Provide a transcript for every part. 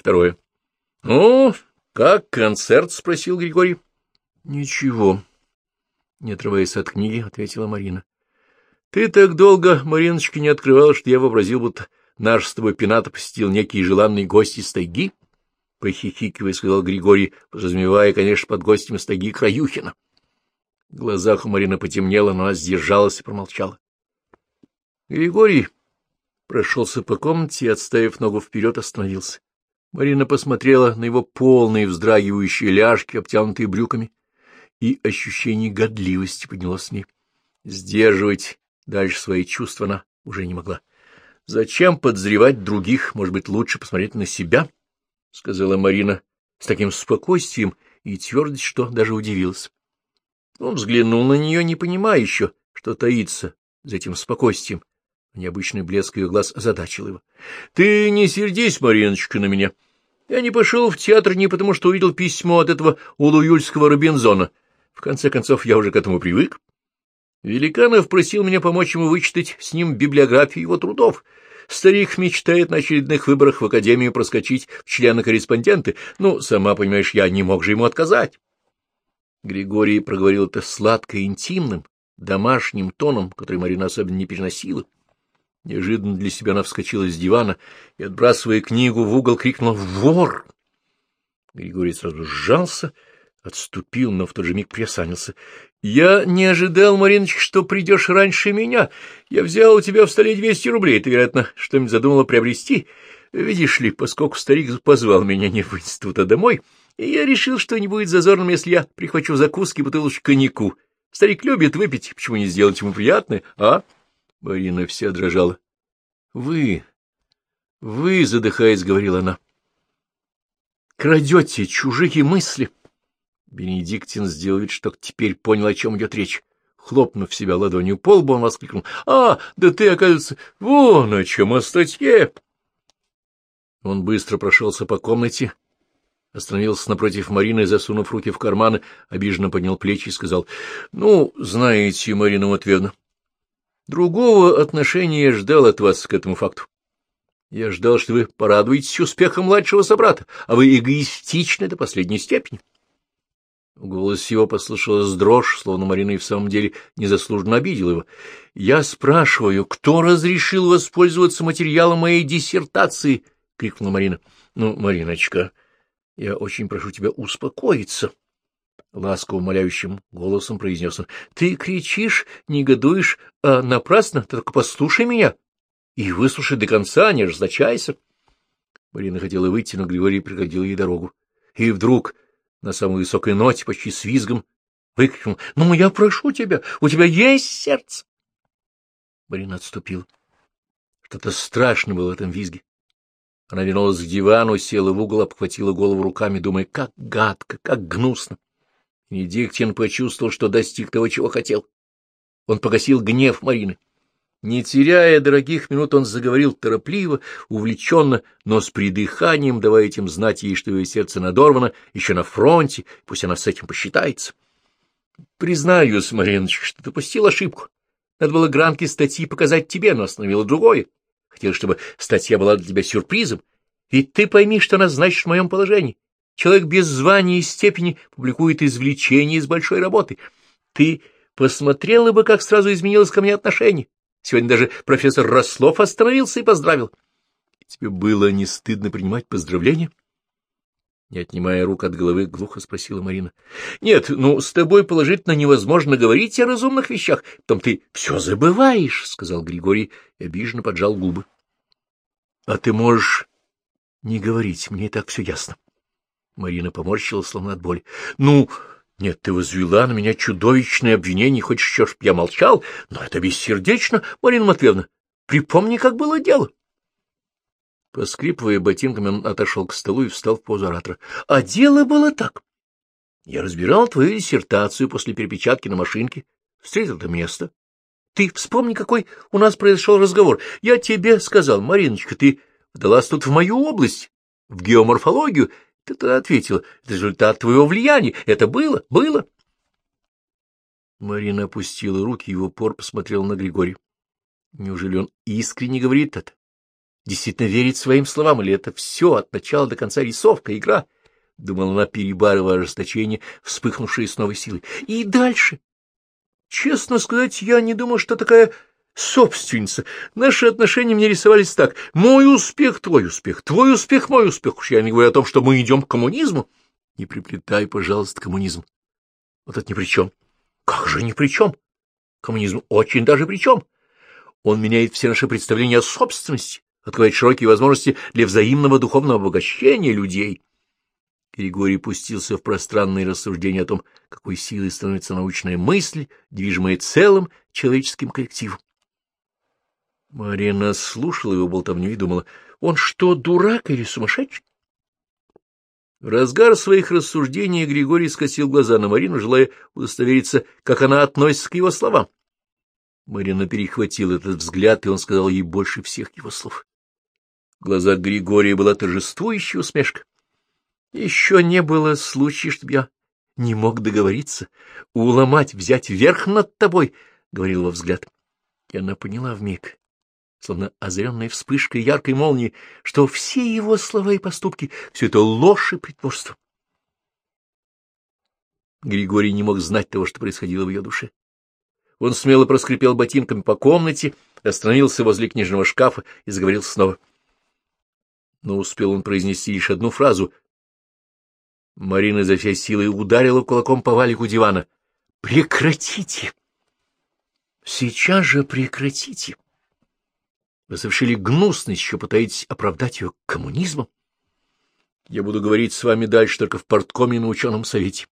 Второе. — Ну, как концерт? — спросил Григорий. — Ничего. Не отрываясь от книги, ответила Марина. — Ты так долго, Мариночка, не открывал, что я вообразил, будто наш с тобой пената посетил некий желанный гость из тайги. Похихикивая, сказал Григорий, подразумевая, конечно, под гостем из тайги Краюхина. В глазах у Марины потемнело, но она сдержалась и промолчала. Григорий прошелся по комнате и, отставив ногу вперед, остановился. Марина посмотрела на его полные вздрагивающие ляжки, обтянутые брюками, и ощущение годливости поднялось с ней. Сдерживать дальше свои чувства она уже не могла. — Зачем подозревать других? Может быть, лучше посмотреть на себя? — сказала Марина с таким спокойствием и твердостью, что даже удивилась. Он взглянул на нее, не понимая еще, что таится за этим спокойствием. Необычный блеск ее глаз озадачил его. — Ты не сердись, Мариночка, на меня. Я не пошел в театр не потому, что увидел письмо от этого улуюльского Робинзона. В конце концов, я уже к этому привык. Великанов просил меня помочь ему вычитать с ним библиографию его трудов. Старик мечтает на очередных выборах в Академию проскочить в члены-корреспонденты. Ну, сама понимаешь, я не мог же ему отказать. Григорий проговорил это сладко интимным, домашним тоном, который Марина особенно не переносила. Неожиданно для себя она вскочила с дивана и, отбрасывая книгу в угол, крикнула «Вор!». Григорий сразу сжался, отступил, но в тот же миг приосанился. — Я не ожидал, Мариночка, что придешь раньше меня. Я взял у тебя в столе двести рублей. Ты, вероятно, что-нибудь задумала приобрести. Видишь ли, поскольку старик позвал меня не в институт, а домой, и я решил, что не будет зазорным, если я прихвачу закуски бутылочку коньяку. Старик любит выпить, почему не сделать ему приятное, а? Марина вся дрожала. — Вы, вы, задыхаясь, говорила она, — крадете чужие мысли. Бенедиктин сделал вид, что теперь понял, о чем идет речь. Хлопнув себя ладонью по лбу, он воскликнул. — А, да ты, оказывается, вон о чем, о статье! Он быстро прошелся по комнате, остановился напротив Марины, засунув руки в карманы, обиженно поднял плечи и сказал, — Ну, знаете, Марина Матвеевна, другого отношения я ждал от вас к этому факту. Я ждал, что вы порадуетесь успехом младшего собрата, а вы эгоистичны до последней степени. В голосе его послышалась дрожь, словно Марина и в самом деле незаслуженно обидела его. — Я спрашиваю, кто разрешил воспользоваться материалом моей диссертации? — крикнула Марина. — Ну, Мариночка, я очень прошу тебя успокоиться. Ласково умоляющим голосом произнес он. — Ты кричишь, негодуешь, а напрасно, ты только послушай меня и выслушай до конца, не разлочайся. Марина хотела выйти, но Григорий преградил ей дорогу. И вдруг на самой высокой ноте, почти с визгом, выкрикнул, — Ну, я прошу тебя, у тебя есть сердце! Марина отступила. Что-то страшное было в этом визге. Она вернулась к дивану, села в угол, обхватила голову руками, думая, как гадко, как гнусно. Бенедиктин почувствовал, что достиг того, чего хотел. Он погасил гнев Марины. Не теряя дорогих минут, он заговорил торопливо, увлеченно, но с придыханием, давая этим знать ей, что ее сердце надорвано, еще на фронте, пусть она с этим посчитается. Признаюсь, Мариночка, что допустил ошибку. Надо было гранки статьи показать тебе, но остановила другое. Хотел, чтобы статья была для тебя сюрпризом. Ведь ты пойми, что она значит в моем положении. Человек без звания и степени публикует извлечения из большой работы. Ты посмотрела бы, как сразу изменилось ко мне отношение. Сегодня даже профессор Рослов остановился и поздравил. Тебе было не стыдно принимать поздравления? Не отнимая рук от головы, глухо спросила Марина. — Нет, ну, с тобой положительно невозможно говорить о разумных вещах. Потом ты все забываешь, — сказал Григорий и обиженно поджал губы. — А ты можешь не говорить, мне и так все ясно. Марина поморщила, словно от боли. — Ну, нет, ты возвела на меня чудовищное обвинение, хочешь еще, чтоб я молчал? Но это бессердечно, Марина Матвеевна. Припомни, как было дело. Поскрипывая ботинками, он отошел к столу и встал в позу оратора. — А дело было так. Я разбирал твою диссертацию после перепечатки на машинке, встретил это место. Ты вспомни, какой у нас произошел разговор. Я тебе сказал, Мариночка, ты вдалась тут в мою область, в геоморфологию, ты тогда ответила, это результат твоего влияния. Это было, было. Марина опустила руки и в упор посмотрела на Григория. Неужели он искренне говорит это? действительно верить своим словам, или это все от начала до конца рисовка, игра? Думала она, перебарывая ожесточение, вспыхнувшее с новой силой. И дальше. Честно сказать, я не думал, что такая собственница. Наши отношения мне рисовались так. Мой успех — твой успех, твой успех — мой успех. Уж я не говорю о том, что мы идем к коммунизму. Не приплетай, пожалуйста, коммунизм. Вот это ни при чем. Как же ни при чем? Коммунизм очень даже при чем. Он меняет все наши представления о собственности, открывает широкие возможности для взаимного духовного обогащения людей. Григорий пустился в пространные рассуждения о том, какой силой становится научная мысль, движимая целым человеческим коллективом. Марина слушала его болтовню и думала, он что, дурак или сумасшедший? В разгар своих рассуждений Григорий скосил глаза на Марину, желая удостовериться, как она относится к его словам. Марина перехватила этот взгляд, и он сказал ей больше всех его слов. В глазах Григория была торжествующая усмешка. Еще не было случая, чтобы я не мог договориться, уломать, взять верх над тобой, — говорил его взгляд. И она поняла вмиг, словно озаренная вспышкой яркой молнии, что все его слова и поступки — все это ложь и притворство. Григорий не мог знать того, что происходило в ее душе. Он смело проскрипел ботинками по комнате, остановился возле книжного шкафа и заговорил снова. Но успел он произнести лишь одну фразу. Марина за всей силой ударила кулаком по валику дивана. «Прекратите! Сейчас же прекратите!» Вы совершили гнусность, еще пытаетесь оправдать ее коммунизмом. Я буду говорить с вами дальше только в порткоме на ученом совете.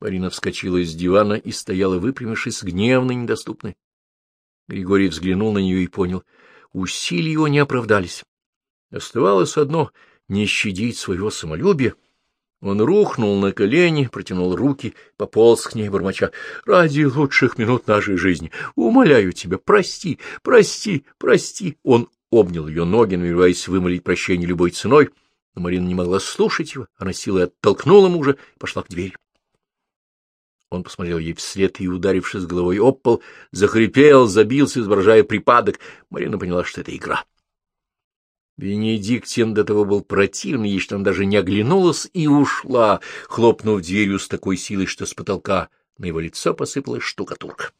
Марина вскочила с дивана и стояла, выпрямившись, гневно недоступной. Григорий взглянул на нее и понял. Усилия его не оправдались. Оставалось одно — не щадить своего самолюбия. Он рухнул на колени, протянул руки, пополз к ней, бормоча. — Ради лучших минут нашей жизни, умоляю тебя, прости, прости, прости. Он обнял ее ноги, намереваясь вымолить прощение любой ценой, но Марина не могла слушать его. Она силой оттолкнула мужа и пошла к двери. Он посмотрел ей вслед и, ударившись головой об пол, захрипел, забился, изображая припадок. Марина поняла, что это игра. Бенедиктин до того был противный, ей что она даже не оглянулась и ушла, хлопнув дверью с такой силой, что с потолка на его лицо посыпалась штукатурка.